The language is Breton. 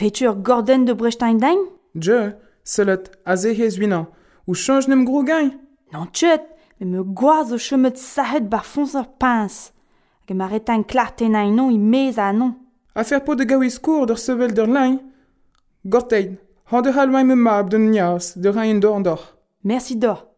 Petur Gordon gorden de brechtain dain Je, selet, a zehez vina, ou chanj nem gro gain Nan tchet, me me gwaz o chemet sahet bar fons ur pins. Hag ma retain klar tenañ non i mez a non. A fer po de gaouiz kour d'ur sevel d'ur lain Gorteid, han de halvañ me mab d'un nias, de rein d'or d'or. Merci d'or.